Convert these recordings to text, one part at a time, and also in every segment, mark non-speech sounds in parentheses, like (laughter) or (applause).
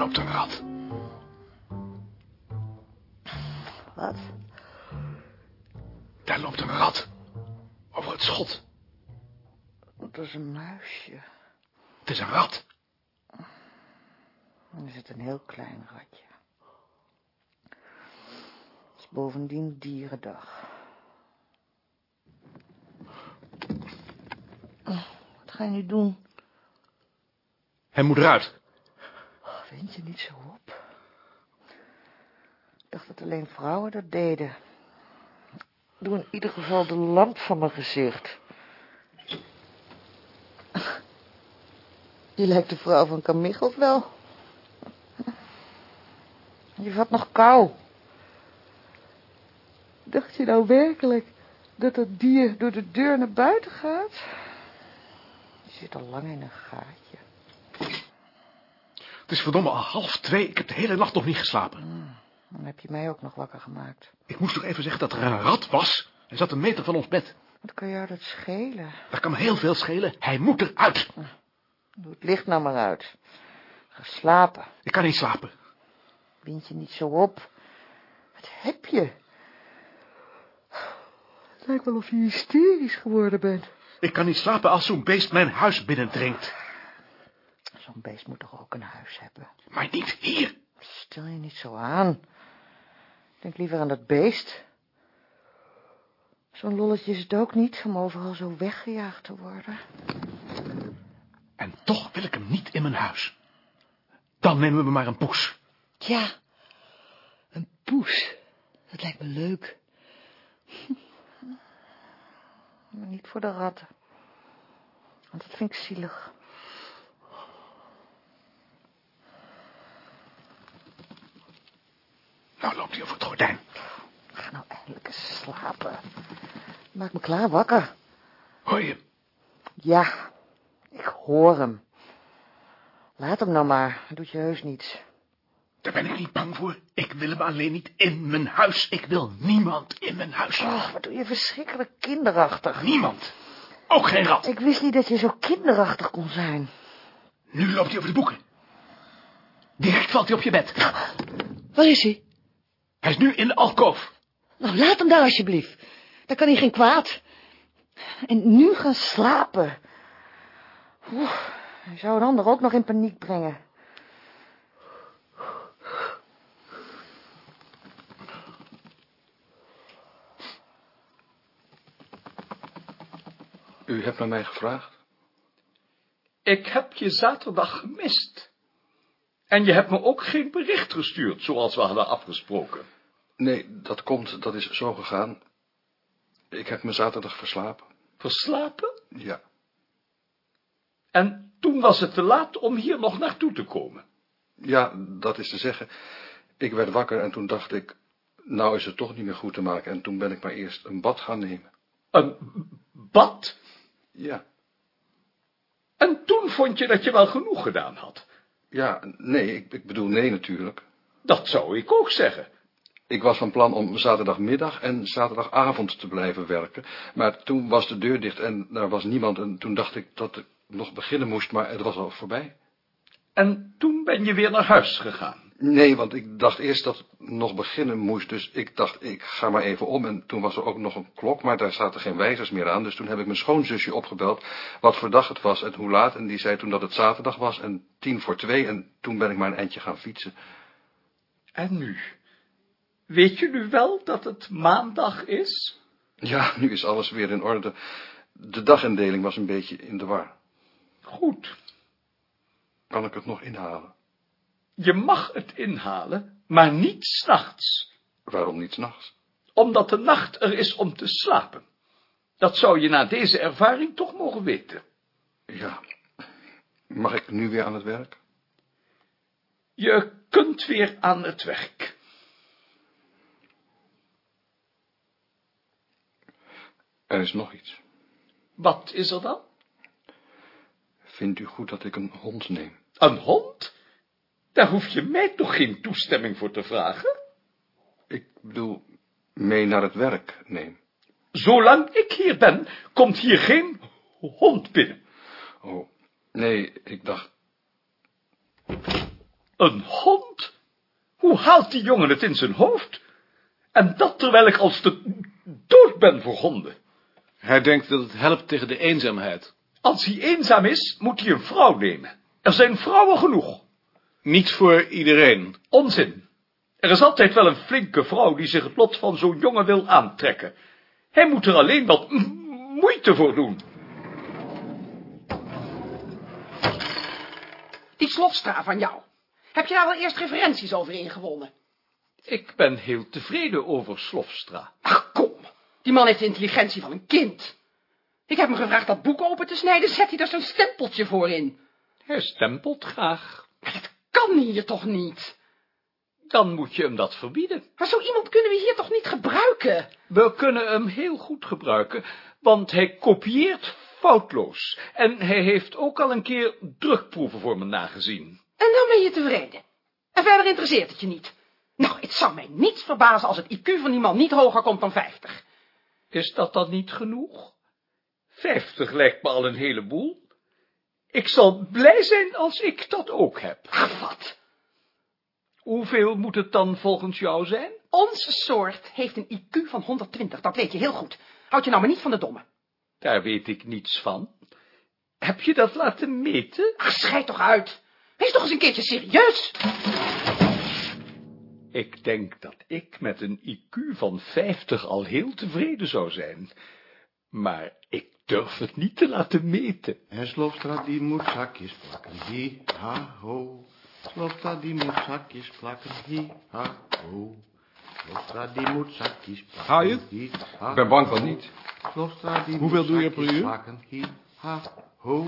loopt een rat. Wat? Daar loopt een rat. Over het schot. Dat is een muisje. Het is een rat. Dan is het een heel klein ratje. Het is bovendien dierendag. Wat ga je nu doen? Hij moet eruit. Oh, Wind je niet zo op. Ik dacht dat alleen vrouwen dat deden. Doe in ieder geval de lamp van mijn gezicht. (laughs) Je lijkt de vrouw van Kamichelt wel. (laughs) Je vat nog kou. Dacht je nou werkelijk dat dat dier door de deur naar buiten gaat? Je zit al lang in een gaatje. Het is verdomme al half twee. Ik heb de hele nacht nog niet geslapen. Dan heb je mij ook nog wakker gemaakt. Ik moest toch even zeggen dat er een rat was. Hij zat een meter van ons bed. Wat kan jou dat schelen? Dat kan me heel veel schelen. Hij moet eruit. Doe het licht nou maar uit. Ga slapen. Ik kan niet slapen. Wind je niet zo op. Wat heb je? Het lijkt wel of je hysterisch geworden bent. Ik kan niet slapen als zo'n beest mijn huis binnendringt. Zo'n beest moet toch ook een huis hebben? Maar niet hier. Stel je niet zo aan. Denk liever aan dat beest. Zo'n lolletje is het ook niet om overal zo weggejaagd te worden. En toch wil ik hem niet in mijn huis. Dan nemen we maar een poes. Ja, een poes. Dat lijkt me leuk. (laughs) Maar niet voor de ratten. Want dat vind ik zielig. Nou loopt hij over het gordijn. Ga nou eindelijk eens slapen. Maak me klaar wakker. Hoor je? Ja, ik hoor hem. Laat hem nou maar, hij doet je heus niets. Daar ben ik niet bang voor. Ik wil hem alleen niet in mijn huis. Ik wil niemand in mijn huis. Oh, wat doe je verschrikkelijk kinderachtig. Niemand. Ook geen rat. Ik wist niet dat je zo kinderachtig kon zijn. Nu loopt hij over de boeken. Direct valt hij op je bed. Waar is hij? Hij is nu in de alkoof. Nou, laat hem daar alsjeblieft. Dan kan hij geen kwaad. En nu gaan slapen. Oeh, hij zou een ander ook nog in paniek brengen. U hebt naar mij gevraagd? Ik heb je zaterdag gemist. En je hebt me ook geen bericht gestuurd, zoals we hadden afgesproken. Nee, dat komt, dat is zo gegaan. Ik heb me zaterdag verslapen. Verslapen? Ja. En toen was het te laat om hier nog naartoe te komen. Ja, dat is te zeggen. Ik werd wakker en toen dacht ik, nou is het toch niet meer goed te maken. En toen ben ik maar eerst een bad gaan nemen. Een bad? Ja. En toen vond je dat je wel genoeg gedaan had. Ja, nee, ik, ik bedoel nee natuurlijk. Dat zou ik ook zeggen. Ik was van plan om zaterdagmiddag en zaterdagavond te blijven werken. Maar toen was de deur dicht en er was niemand. En toen dacht ik dat ik nog beginnen moest, maar het was al voorbij. En toen ben je weer naar huis gegaan. Nee, want ik dacht eerst dat het nog beginnen moest, dus ik dacht, ik ga maar even om. En toen was er ook nog een klok, maar daar zaten geen wijzers meer aan. Dus toen heb ik mijn schoonzusje opgebeld, wat voor dag het was en hoe laat. En die zei toen dat het zaterdag was en tien voor twee. En toen ben ik maar een eindje gaan fietsen. En nu? Weet je nu wel dat het maandag is? Ja, nu is alles weer in orde. De dagindeling was een beetje in de war. Goed. Kan ik het nog inhalen? Je mag het inhalen, maar niet s'nachts. Waarom niet s'nachts? Omdat de nacht er is om te slapen. Dat zou je na deze ervaring toch mogen weten. Ja. Mag ik nu weer aan het werk? Je kunt weer aan het werk. Er is nog iets. Wat is er dan? Vindt u goed dat ik een hond neem? Een hond? Daar hoef je mij toch geen toestemming voor te vragen? Ik bedoel, mee naar het werk neem. Zolang ik hier ben, komt hier geen hond binnen. Oh, nee, ik dacht... Een hond? Hoe haalt die jongen het in zijn hoofd? En dat terwijl ik als de dood ben voor honden. Hij denkt dat het helpt tegen de eenzaamheid. Als hij eenzaam is, moet hij een vrouw nemen. Er zijn vrouwen genoeg. Niet voor iedereen. Onzin. Er is altijd wel een flinke vrouw die zich het lot van zo'n jongen wil aantrekken. Hij moet er alleen wat moeite voor doen. Die Slofstra van jou. Heb je daar wel eerst referenties over ingewonnen? Ik ben heel tevreden over Slofstra. Ach, kom. Die man heeft de intelligentie van een kind. Ik heb hem gevraagd dat boek open te snijden, zet hij daar zo'n stempeltje voor in. Hij stempelt graag. Maar dat kan hier toch niet? Dan moet je hem dat verbieden. Maar zo iemand kunnen we hier toch niet gebruiken? We kunnen hem heel goed gebruiken, want hij kopieert foutloos. En hij heeft ook al een keer drukproeven voor me nagezien. En dan ben je tevreden. En verder interesseert het je niet. Nou, het zou mij niets verbazen als het IQ van die man niet hoger komt dan 50. Is dat dan niet genoeg? Vijftig lijkt me al een heleboel. Ik zal blij zijn als ik dat ook heb. Ach, wat. Hoeveel moet het dan volgens jou zijn? Onze soort heeft een IQ van 120, dat weet je heel goed. Houd je nou maar niet van de domme. Daar weet ik niets van. Heb je dat laten meten? Ach, schijt toch uit. Wees toch eens een keertje serieus. Ik denk dat ik met een IQ van 50 al heel tevreden zou zijn. Maar ik durf het niet te laten meten. En Slofstra die moet zakjes plakken, hi, ha, ho. Slofstra die moet zakjes plakken, hi, ha, ho. Slofstra die moet zakjes plakken, Ga je hi, ha, Ik ben bang van niet. Slofstra die Hoeveel moet doe je per uur? plakken, hi, ha, ho.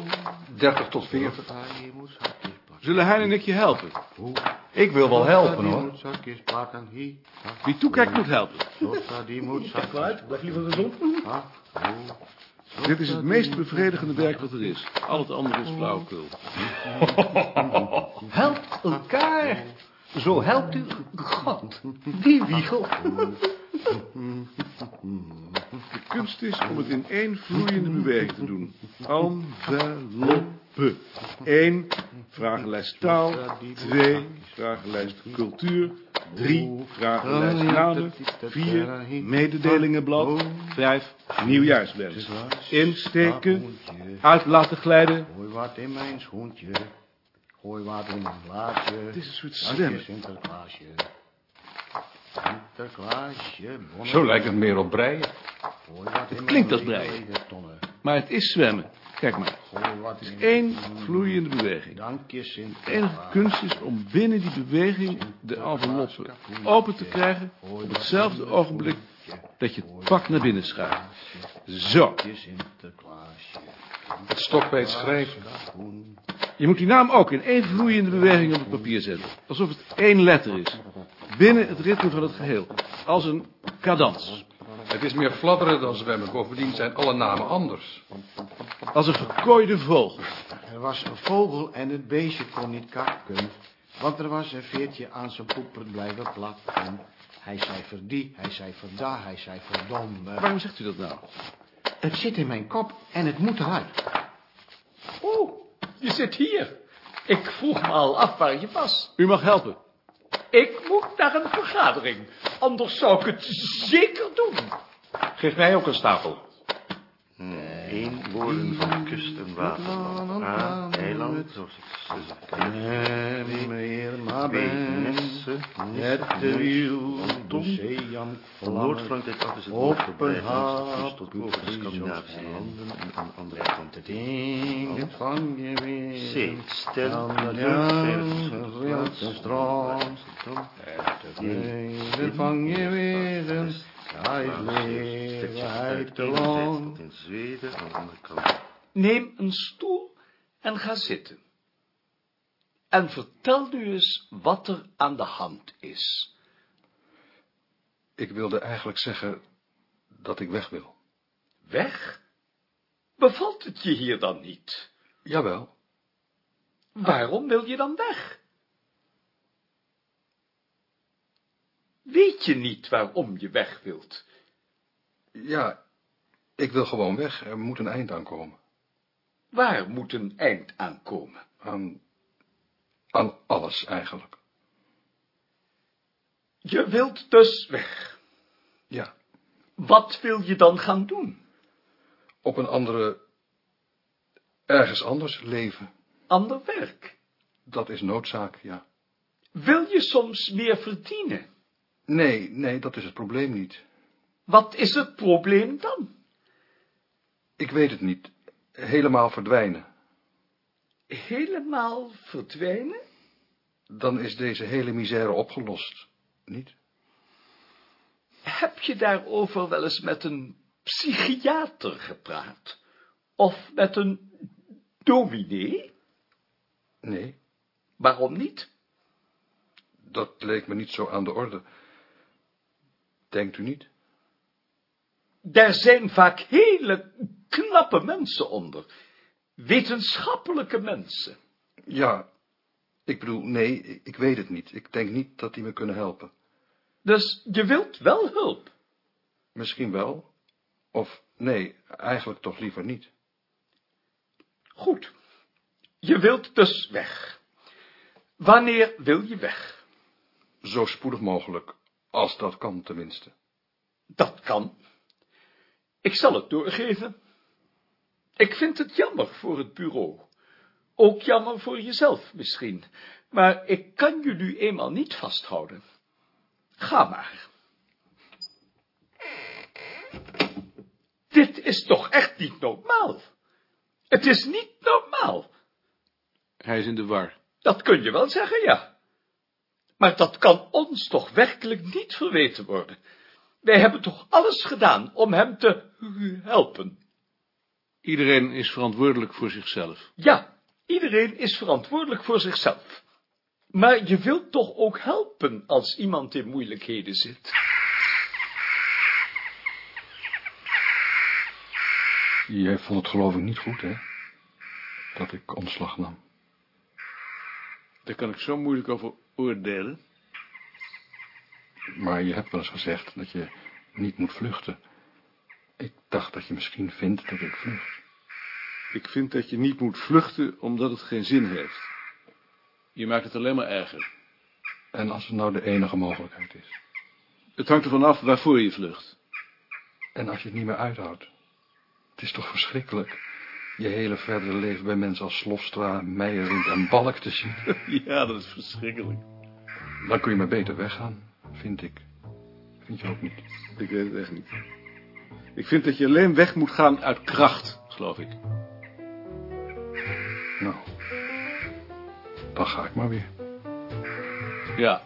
30 tot 40. Slofstra die moet zakjes plakken, Zullen hij en ik je helpen? Ik wil wel helpen, hoor. Wie toekijkt moet helpen. Moet zakjes Blijf liever gezond. Dit is het meest bevredigende werk wat er is. Al het andere is flauwekul. (laughs) Help elkaar. Zo helpt u God. Die wiegel. De kunst is om het in één vloeiende beweging te doen. Enveloppe. Eén, vragenlijst taal. Twee, vragenlijst cultuur. Drie, vragenlijst namen. Vier, mededelingenblad. Vijf, nieuwjaarswens. Insteken, uit laten glijden. Gooi wat in mijn schoentje. Gooi wat in mijn glaasje. Het is een soort zwemmen. Sinterklaasje. Sinterklaasje. Zo lijkt het meer op breien. Gooi wat in mijn klinkt als breien. Maar het is zwemmen. Kijk maar. Wat in Eén vloeiende beweging. Dank je, De Sinterklaas. enige kunst is om binnen die beweging de enveloppe open te krijgen op hetzelfde ogenblik dat je het pak naar binnen schuift. Zo. Je Sinterklaasje. Het stokbeet schrijven. Je moet die naam ook in één vloeiende beweging op het papier zetten. Alsof het één letter is. Binnen het ritme van het geheel. Als een cadans. Het is meer fladderen dan zwemmen. Bovendien zijn alle namen anders. Als een verkooide vogel. Er was een vogel en het beestje kon niet kakken. Want er was een veertje aan zijn poepert blijven plakken. Hij zei verdie, hij zei verda, hij zei verdomme. Waarom zegt u dat nou? Het zit in mijn kop en het moet eruit. Oh, je zit hier. Ik vroeg me al af waar je was. U mag helpen. Ik moet naar een vergadering, anders zou ik het zeker doen. Geef mij ook een stapel. Eén woorden van kust en waterland. A, eiland, zoals ik. En meer maar mensen, Het de wiel, Van Noord-Frankrijk af is het een van kust tot boven de Scandinavische een landen. en aan de andere kant het je weer. Zee, stel, natuur, wild hij leven in Zweden, aan de andere kant. Neem een stoel en ga zitten. En vertel nu eens wat er aan de hand is. Ik wilde eigenlijk zeggen dat ik weg wil. Weg? Bevalt het je hier dan niet? Jawel. Waarom wil je dan weg? Weet je niet waarom je weg wilt? Ja, ik wil gewoon weg. Er moet een eind aan komen. Waar moet een eind aan komen? Aan, Aan alles eigenlijk. Je wilt dus weg. Ja. Wat wil je dan gaan doen? Op een andere... Ergens anders leven. Ander werk. Dat is noodzaak, ja. Wil je soms meer verdienen? Nee, nee, dat is het probleem niet. Wat is het probleem dan? Ik weet het niet. Helemaal verdwijnen. Helemaal verdwijnen? Dan is deze hele misère opgelost. Niet? Heb je daarover wel eens met een psychiater gepraat? Of met een dominee? Nee, Waarom niet? dat leek me niet zo aan de orde. Denkt u niet? Daar zijn vaak hele knappe mensen onder. Wetenschappelijke mensen. Ja, ik bedoel, nee, ik weet het niet. Ik denk niet dat die me kunnen helpen. Dus je wilt wel hulp. Misschien wel. Of nee, eigenlijk toch liever niet. Goed. Je wilt dus weg. Wanneer wil je weg? Zo spoedig mogelijk, als dat kan tenminste. Dat kan. Ik zal het doorgeven. Ik vind het jammer voor het bureau. Ook jammer voor jezelf misschien. Maar ik kan je nu eenmaal niet vasthouden. Ga maar. Dit is toch echt niet normaal? Het is niet normaal. Hij is in de war. Dat kun je wel zeggen, ja. Maar dat kan ons toch werkelijk niet verweten worden. Wij hebben toch alles gedaan om hem te helpen. Iedereen is verantwoordelijk voor zichzelf. Ja, iedereen is verantwoordelijk voor zichzelf. Maar je wilt toch ook helpen als iemand in moeilijkheden zit? Jij vond het geloof ik niet goed, hè? Dat ik ontslag nam. Daar kan ik zo moeilijk over oordelen. Maar je hebt wel eens gezegd dat je niet moet vluchten. Ik dacht dat je misschien vindt dat ik vlucht. Ik vind dat je niet moet vluchten omdat het geen zin heeft. Je maakt het alleen maar erger. En als het nou de enige mogelijkheid is. Het hangt ervan af waarvoor je vlucht. En als je het niet meer uithoudt. Het is toch verschrikkelijk. Je hele verdere leven bij mensen als Slofstra, Meijerind en Balk te zien. (laughs) Ja, dat is verschrikkelijk. Dan kun je maar beter weggaan, vind ik. Vind je ook niet? Ik weet het echt niet. Ik vind dat je alleen weg moet gaan uit kracht, geloof ik. Nou, dan ga ik maar weer. Ja,